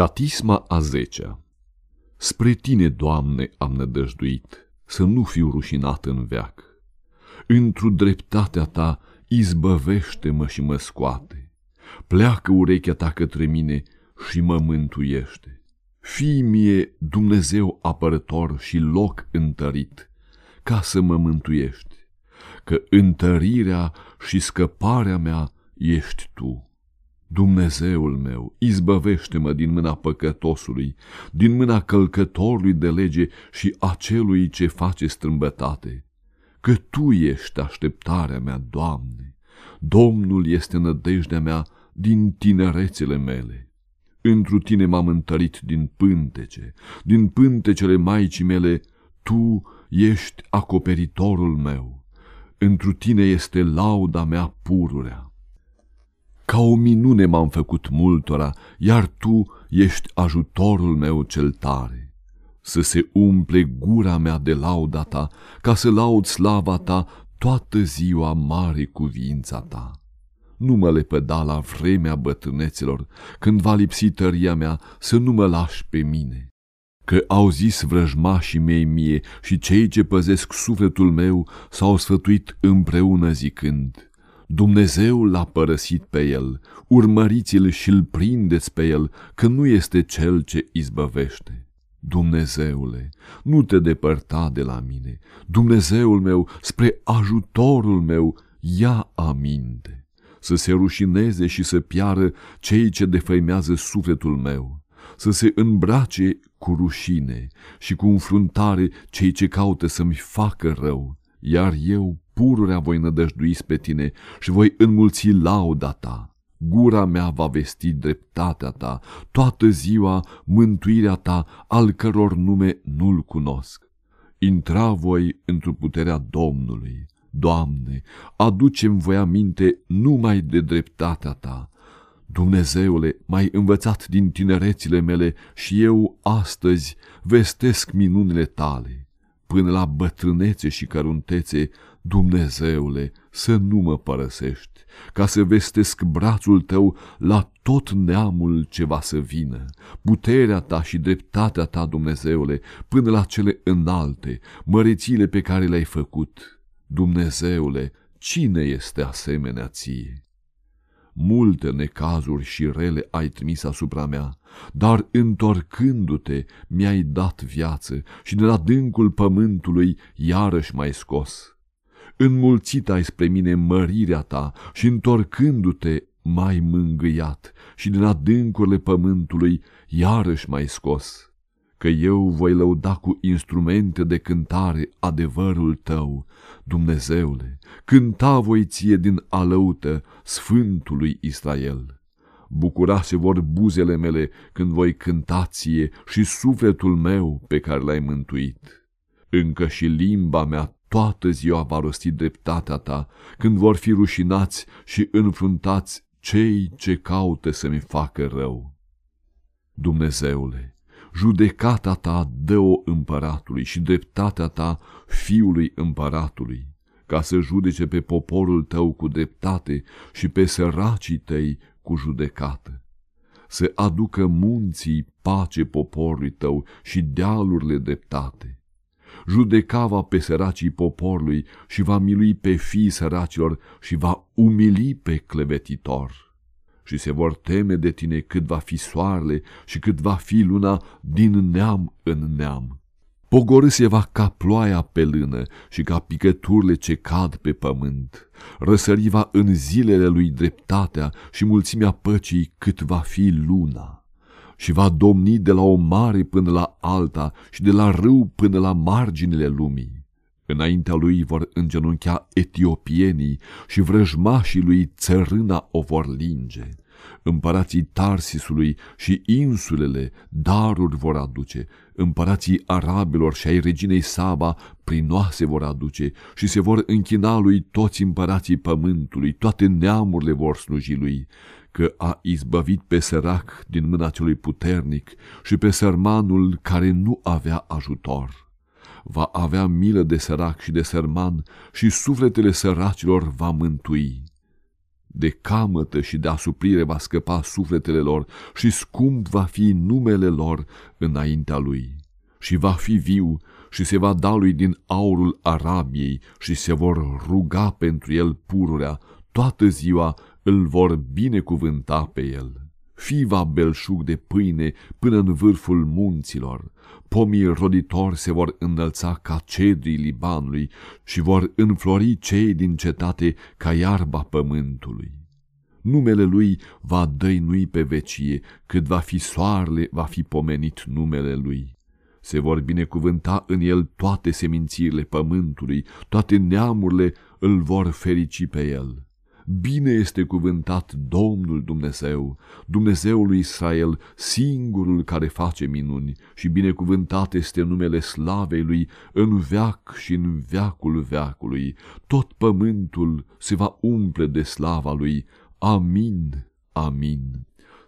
Catisma a zecea Spre tine, Doamne, am nădăjduit, să nu fiu rușinat în veac. Întru dreptatea ta izbăvește-mă și mă scoate. Pleacă urechea ta către mine și mă mântuiește. Fii mie Dumnezeu apărător și loc întărit, ca să mă mântuiești, că întărirea și scăparea mea ești Tu. Dumnezeul meu, izbăvește-mă din mâna păcătosului, din mâna călcătorului de lege și acelui ce face strâmbătate, că Tu ești așteptarea mea, Doamne. Domnul este nădejdea mea din tinerețele mele. Întru Tine m-am întărit din pântece, din pântecele Maicii mele, Tu ești acoperitorul meu. Întru Tine este lauda mea pururea. Ca o minune m-am făcut multora, iar tu ești ajutorul meu cel tare. Să se umple gura mea de lauda ta, ca să laud slava ta toată ziua mare cuvința ta. Nu mă lepăda la vremea bătrâneților, când va lipsi tăria mea, să nu mă lași pe mine. Că au zis vrăjmașii mei mie și cei ce păzesc sufletul meu s-au sfătuit împreună zicând – Dumnezeu l-a părăsit pe el, urmăriți-l și îl prindeți pe el, că nu este cel ce izbăvește. Dumnezeule, nu te depărta de la mine, Dumnezeul meu, spre ajutorul meu, ia aminte, să se rușineze și să piară cei ce defăimează sufletul meu, să se îmbrace cu rușine și cu înfruntare cei ce caută să-mi facă rău, iar eu pururea voi nădăjdui pe tine și voi înmulți lauda ta. Gura mea va vesti dreptatea ta, toată ziua mântuirea ta, al căror nume nu-l cunosc. Intra voi într-o puterea Domnului. Doamne, aducem voi aminte numai de dreptatea ta. Dumnezeule, m-ai învățat din tinerețile mele și eu astăzi vestesc minunile tale. Până la bătrânețe și căruntețe Dumnezeule, să nu mă părăsești, ca să vestesc brațul tău la tot neamul ce va să vină, puterea ta și dreptatea ta, Dumnezeule, până la cele înalte, mărețile pe care le-ai făcut. Dumnezeule, cine este asemenea ție? Multe necazuri și rele ai trimis asupra mea, dar întorcându-te mi-ai dat viață și de la dâncul pământului iarăși m-ai scos înmulțit ai spre mine mărirea ta și întorcându-te mai mângâiat și din adâncurile pământului iarăși mai scos, că eu voi lăuda cu instrumente de cântare adevărul tău, Dumnezeule, cânta voi ție din alăută Sfântului Israel. Bucura se vor buzele mele când voi cânta ție și sufletul meu pe care l-ai mântuit. Încă și limba mea toată ziua va rosti dreptatea ta, când vor fi rușinați și înfruntați cei ce caută să-mi facă rău. Dumnezeule, judecata ta dă-o împăratului și dreptatea ta fiului împăratului, ca să judece pe poporul tău cu dreptate și pe săracii tăi cu judecată. Să aducă munții pace poporului tău și dealurile dreptate judecava pe săracii poporului și va milui pe fii săracilor și va umili pe clevetitor. Și se vor teme de tine cât va fi soarele și cât va fi luna din neam în neam. Pogorâse va ca ploaia pe lână și ca picăturile ce cad pe pământ. Răsăriva în zilele lui dreptatea și mulțimea păcii cât va fi luna și va domni de la o mare până la alta și de la râu până la marginile lumii. Înaintea lui vor îngenunchea etiopienii și vrăjmașii lui țărâna o vor linge. Împărații Tarsisului și insulele daruri vor aduce, împărații arabilor și ai reginei Saba prinoase vor aduce și se vor închina lui toți împărații pământului, toate neamurile vor sluji lui că a izbăvit pe sărac din mâna celui puternic și pe sărmanul care nu avea ajutor. Va avea milă de sărac și de sărman și sufletele săracilor va mântui. De camătă și de asuprire va scăpa sufletele lor și scump va fi numele lor înaintea lui. Și va fi viu și se va da lui din aurul Arabiei și se vor ruga pentru el pururea, toată ziua îl vor binecuvânta pe el. Fiva belșug de pâine până în vârful munților, pomii roditori se vor înălța ca cedrii Libanului și vor înflori cei din cetate ca iarba pământului. Numele lui va dăinui pe vecie, cât va fi soarele, va fi pomenit numele lui. Se vor binecuvânta în el toate semințirile pământului, toate neamurile îl vor ferici pe el. Bine este cuvântat Domnul Dumnezeu, Dumnezeul lui Israel, singurul care face minuni, și binecuvântat este numele slavei lui în veac și în veacul veacului. Tot pământul se va umple de slava lui. Amin, amin.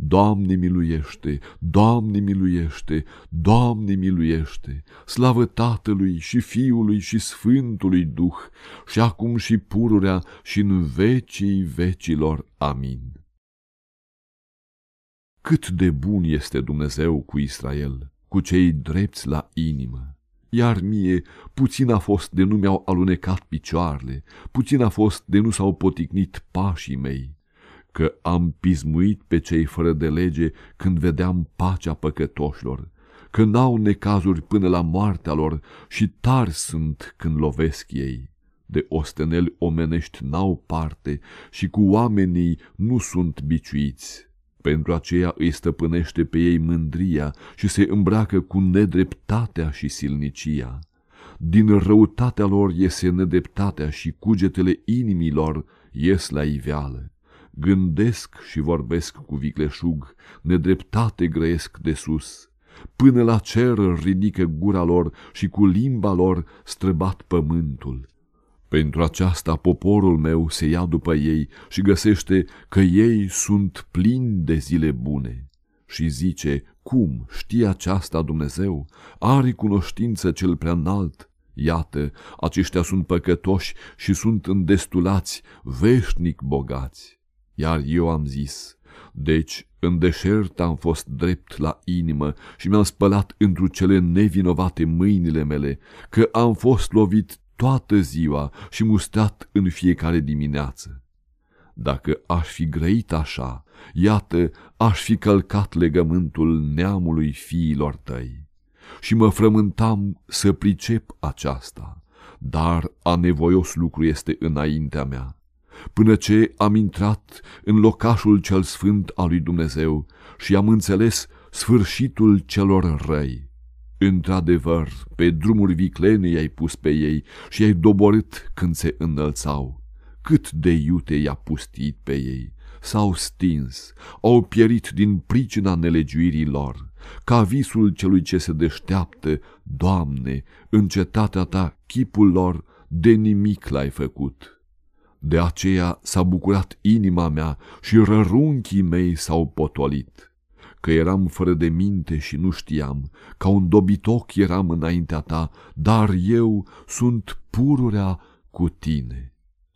Doamne miluiește, Doamne miluiește, Doamne miluiește, slavă Tatălui și Fiului și Sfântului Duh, și acum și pururea și în vecii vecilor. Amin. Cât de bun este Dumnezeu cu Israel, cu cei drepți la inimă! Iar mie puțin a fost de nu mi-au alunecat picioarele, puțin a fost de nu s-au poticnit pașii mei că am pismuit pe cei fără de lege când vedeam pacea păcătoșilor, că n-au necazuri până la moartea lor și tari sunt când lovesc ei. De osteneli omenești n-au parte și cu oamenii nu sunt biciuiți. Pentru aceea îi stăpânește pe ei mândria și se îmbracă cu nedreptatea și silnicia. Din răutatea lor iese nedreptatea și cugetele inimilor ies la iveală gândesc și vorbesc cu vicleșug, nedreptate grăiesc de sus. Până la cer ridică gura lor și cu limba lor străbat pământul. Pentru aceasta poporul meu se ia după ei și găsește că ei sunt plini de zile bune. Și zice, cum știe aceasta Dumnezeu? Are cunoștință cel prea înalt? Iată, aceștia sunt păcătoși și sunt îndestulați, veșnic bogați. Iar eu am zis, deci în deșert am fost drept la inimă și mi-am spălat întru cele nevinovate mâinile mele, că am fost lovit toată ziua și mustrat în fiecare dimineață. Dacă aș fi grăit așa, iată, aș fi călcat legământul neamului fiilor tăi. Și mă frământam să pricep aceasta, dar a nevoios lucru este înaintea mea până ce am intrat în locașul cel sfânt al lui Dumnezeu și am înțeles sfârșitul celor răi. Într-adevăr, pe drumuri viclene i-ai pus pe ei și i-ai doborât când se înălțau. Cât de iute i-a pustit pe ei, s-au stins, au pierit din pricina nelegiuirii lor. Ca visul celui ce se deșteaptă, Doamne, în cetatea ta chipul lor de nimic l-ai făcut de aceea s-a bucurat inima mea și rărunchii mei s-au potolit. Că eram fără de minte și nu știam, ca un dobitoc eram înaintea ta, dar eu sunt pururea cu tine.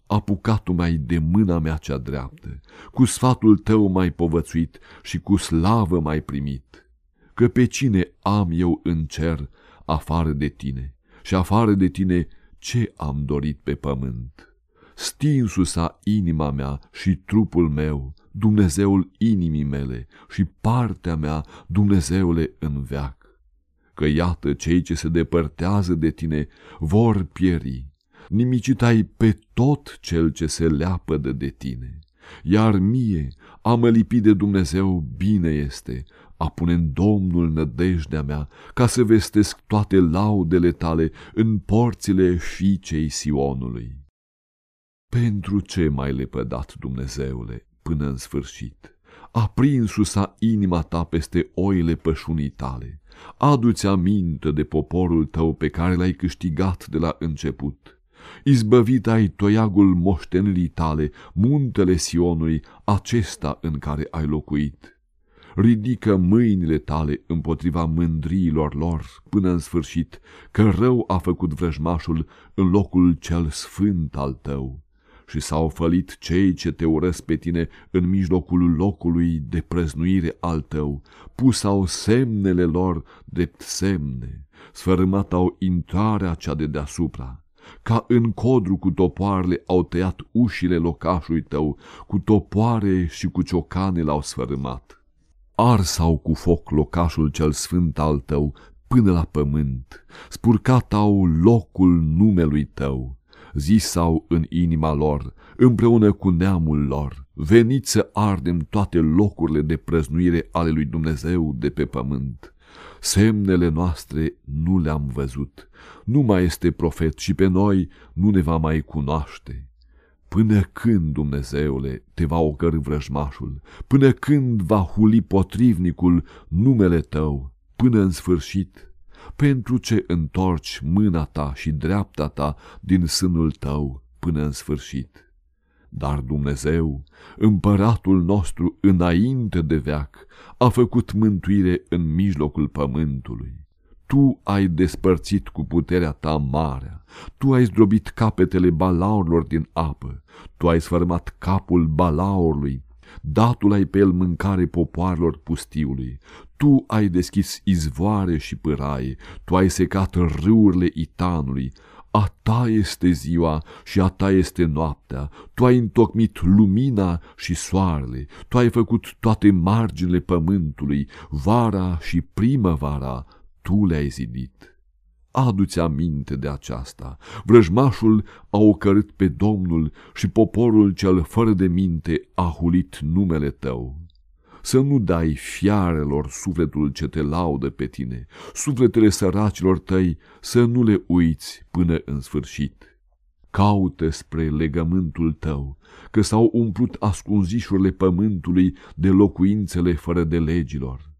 Apucatul mai de mâna mea cea dreaptă, cu sfatul tău mai povățuit și cu slavă mai primit. Că pe cine am eu în cer afară de tine și afară de tine ce am dorit pe pământ? Stinsu-sa inima mea și trupul meu, Dumnezeul inimii mele și partea mea, Dumnezeule în veac. Că iată cei ce se depărtează de tine vor pieri, nimicit ai pe tot cel ce se leapă de tine. Iar mie, a mă lipi de Dumnezeu bine este, a pune în Domnul nădejdea mea, ca să vestesc toate laudele tale în porțile fiicei Sionului. Pentru ce mai lepădat, Dumnezeule, până în sfârșit? aprinsu sa inima ta peste oile pășunii tale. Adu-ți aminte de poporul tău pe care l-ai câștigat de la început. Izbăvit ai toiagul moștenirii tale, muntele Sionului, acesta în care ai locuit. Ridică mâinile tale împotriva mândriilor lor până în sfârșit, că rău a făcut vrăjmașul în locul cel sfânt al tău și s-au fălit cei ce te urăsc pe tine în mijlocul locului de prăznuire al tău, pus au semnele lor drept semne, sfărâmat au intrarea cea de deasupra. Ca în codru cu topoarele au tăiat ușile locașului tău, cu topoare și cu ciocane l-au sfărâmat. Arsau cu foc locașul cel sfânt al tău până la pământ, spurcat au locul numelui tău zisau în inima lor, împreună cu neamul lor, veniți să ardem toate locurile de prăznuire ale lui Dumnezeu de pe pământ. Semnele noastre nu le-am văzut, nu mai este profet și pe noi nu ne va mai cunoaște. Până când, Dumnezeule, te va ocări vrăjmașul? Până când va huli potrivnicul numele tău? Până în sfârșit? Pentru ce întorci mâna ta și dreapta ta din sânul tău până în sfârșit. Dar Dumnezeu, împăratul nostru înainte de veac, a făcut mântuire în mijlocul pământului. Tu ai despărțit cu puterea ta marea, tu ai zdrobit capetele balaurilor din apă, tu ai sfărmat capul balaurului, datul ai pe el mâncare popoarelor pustiului, tu ai deschis izvoare și pâraie, tu ai secat râurile Itanului, a ta este ziua și a ta este noaptea, tu ai întocmit lumina și soarele, tu ai făcut toate marginile pământului, vara și primăvara, tu le-ai zidit. Adu-ți aminte de aceasta. Vrăjmașul a ocărât pe Domnul și poporul cel fără de minte a hulit numele tău. Să nu dai fiarelor sufletul ce te laudă pe tine, sufletele săracilor tăi să nu le uiți până în sfârșit. Caută spre legământul tău, că s-au umplut ascunzișurile pământului de locuințele fără de legilor.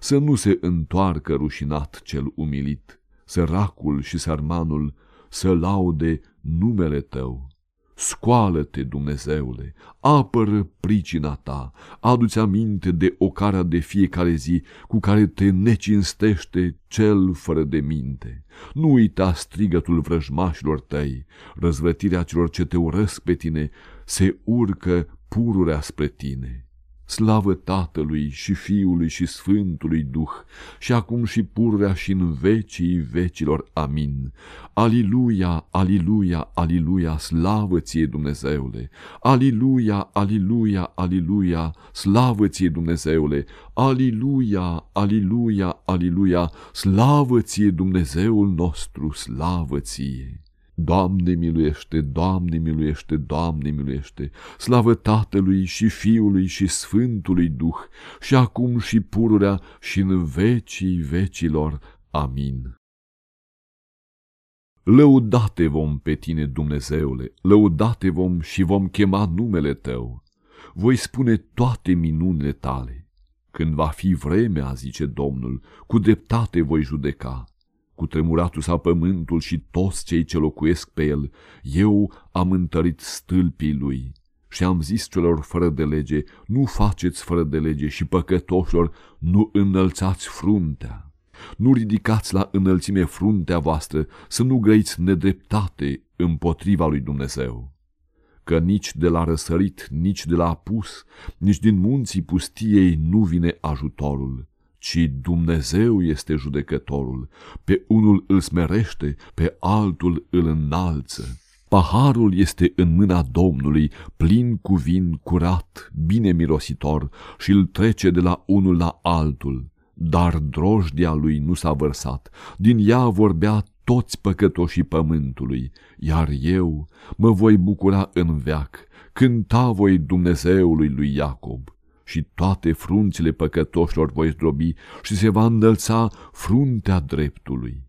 Să nu se întoarcă rușinat cel umilit săracul și sărmanul să laude numele tău. Scoală-te, Dumnezeule, apără pricina ta, adu-ți aminte de ocara de fiecare zi cu care te necinstește cel fără de minte. Nu uita strigătul vrăjmașilor tăi, răzvătirea celor ce te urăsc pe tine, se urcă pururea spre tine. Slavă Tatălui și Fiului și Sfântului Duh, și acum și purrea și în vecii vecilor. Amin. Aliluia, aliluia, aliluia, slavă ție Dumnezeule! Aliluia, aliluia, aliluia, slavă ție Dumnezeule! Aliluia, aliluia, aliluia, slavă ție Dumnezeul nostru, slavă ție! Doamne miluiește, Doamne miluiește, Doamne miluiește, slavă Tatălui și Fiului și Sfântului Duh, și acum și pururea și în vecii vecilor. Amin. Lăudate vom pe tine, Dumnezeule, lăudate vom și vom chema numele tău. Voi spune toate minunile tale. Când va fi vremea, zice Domnul, cu dreptate voi judeca cu tremuratul sa pământul și toți cei ce locuiesc pe el, eu am întărit stâlpii lui. Și am zis celor fără de lege, nu faceți fără de lege și păcătoșilor, nu înălțați fruntea. Nu ridicați la înălțime fruntea voastră, să nu grăiți nedreptate împotriva lui Dumnezeu. Că nici de la răsărit, nici de la apus, nici din munții pustiei nu vine ajutorul ci Dumnezeu este judecătorul. Pe unul îl smerește, pe altul îl înalță. Paharul este în mâna Domnului, plin cu vin curat, bine mirositor, și îl trece de la unul la altul. Dar drojdia lui nu s-a vărsat, din ea vorbea toți păcătoșii pământului, iar eu mă voi bucura în veac, cânta voi Dumnezeului lui Iacob și toate frunțile păcătoșilor voi zdrobi și se va înălța fruntea dreptului.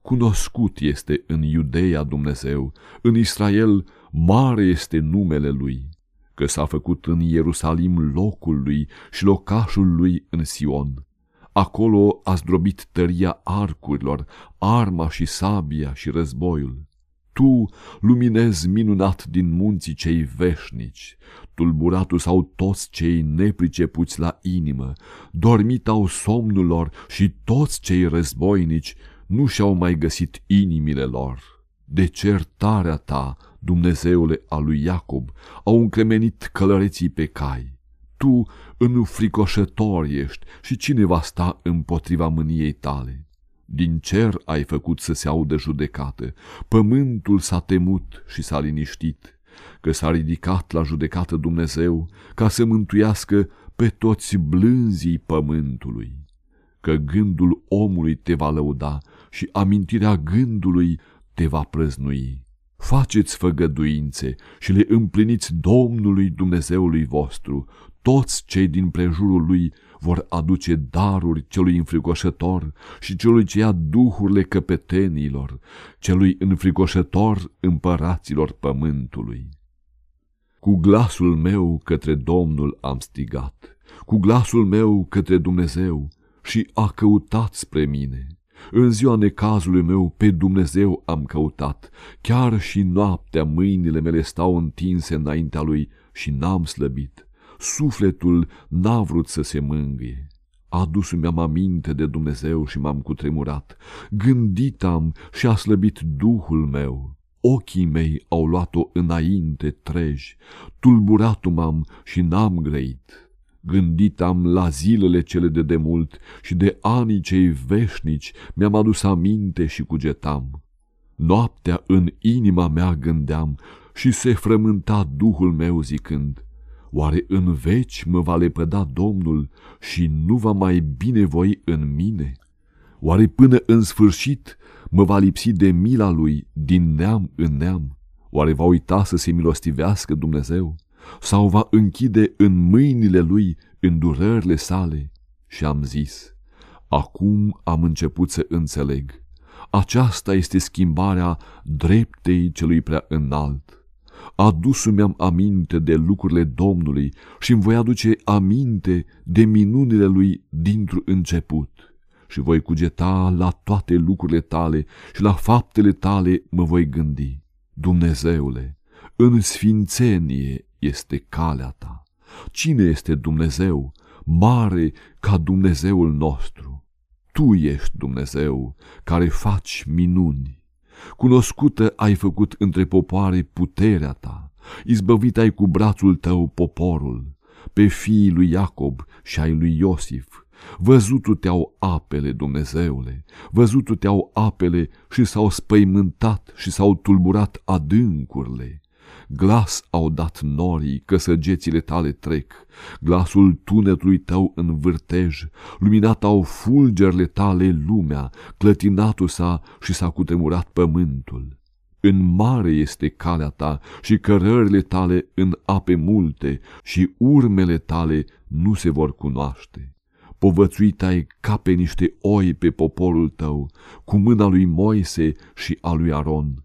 Cunoscut este în Iudeea Dumnezeu, în Israel mare este numele Lui. că s-a făcut în Ierusalim locul lui și locașul lui în Sion. Acolo a zdrobit tăria arcurilor, arma și sabia și războiul. Tu luminezi minunat din munții cei veșnici, tulburatul sau toți cei nepricepuți la inimă, dormit au somnul lor și toți cei războinici nu și-au mai găsit inimile lor. De certarea ta, Dumnezeule al lui Iacob, au încremenit călăreții pe cai. Tu înfricoșător ești și cine va sta împotriva mâniei tale? Din cer ai făcut să se audă judecată, pământul s-a temut și s-a liniștit, că s-a ridicat la judecată Dumnezeu ca să mântuiască pe toți blânzii pământului, că gândul omului te va lăuda și amintirea gândului te va prăznui. Faceți făgăduințe și le împliniți Domnului Dumnezeului vostru, toți cei din prejurul lui vor aduce daruri celui înfricoșător și celui ce ia duhurile căpetenilor, celui înfricoșător împăraților pământului. Cu glasul meu către Domnul am stigat, cu glasul meu către Dumnezeu și a căutat spre mine. În ziua necazului meu pe Dumnezeu am căutat, chiar și noaptea mâinile mele stau întinse înaintea lui și n-am slăbit. Sufletul n-a vrut să se mângâie. Adus-mi am aminte de Dumnezeu și m-am cutremurat. Gândit am și a slăbit Duhul meu. Ochii mei au luat-o înainte treji. Tulburat m-am și n-am grăit. Gândit am la zilele cele de demult și de anii cei veșnici mi-am adus aminte și cugetam. Noaptea în inima mea gândeam și se frământa Duhul meu zicând, Oare în veci mă va lepăda Domnul și nu va mai binevoi în mine? Oare până în sfârșit mă va lipsi de mila lui din neam în neam? Oare va uita să se milostivească Dumnezeu? sau va închide în mâinile lui îndurările sale? Și am zis, acum am început să înțeleg. Aceasta este schimbarea dreptei celui prea înalt. Adus mi-am aminte de lucrurile Domnului și îmi voi aduce aminte de minunile lui dintr-un început și voi cugeta la toate lucrurile tale și la faptele tale mă voi gândi. Dumnezeule, în sfințenie este calea ta. Cine este Dumnezeu, mare ca Dumnezeul nostru? Tu ești Dumnezeu care faci minuni. Cunoscută ai făcut între popoare puterea ta, izbăvit ai cu brațul tău poporul, pe fiii lui Iacob și ai lui Iosif. Văzutul te-au apele, Dumnezeule, văzutul te-au apele și s-au spăimântat și s-au tulburat adâncurile. Glas au dat norii că săgețile tale trec, glasul tunetului tău în vârtej, luminat au fulgerile tale lumea, clătinatul sa și s-a cutremurat pământul. În mare este calea ta și cărările tale în ape multe și urmele tale nu se vor cunoaște. Povățuit ai ca pe niște oi pe poporul tău, cu mâna lui Moise și a lui Aron